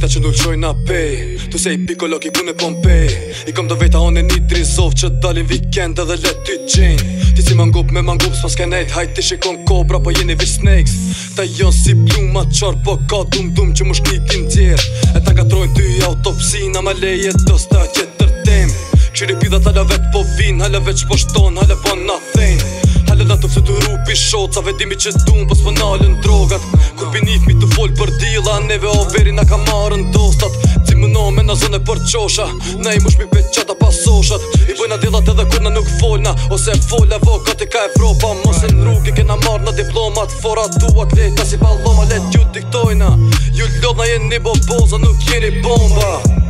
Ta që ndullëshoj na pe Tu se i piko loki ku në pon I kom do vejta on e një drizov Që dalin vikend edhe let ty qenj Ti si mangup me mangup Sma s'ke nejt hajt shikon kobra po jeni vi snakes Ta jon si blu ma qar Po ka dum dum që mu shkri tim tjer E ta ka trojn ty autopsina Ma leje do sta që tërtem Qiri pida halave të po vin Halave që po shton Halave po na thejn Halave da të fëtu rupi shoca Vedimi që dum Po s'po nalën drogat grupin i të fol për dilla neve o veri na ka marrën dostat ti më nom në zonë për çosha na i mush mi pe çata pa soshat i bën dilat dilla edhe kur na nuk folna ose fola voka te ka evropa mos e ndruk e kena marr na diplomat fora duat leta si paloma let ju diktojna ju lodhna jeni bo boza nuk jeni bomba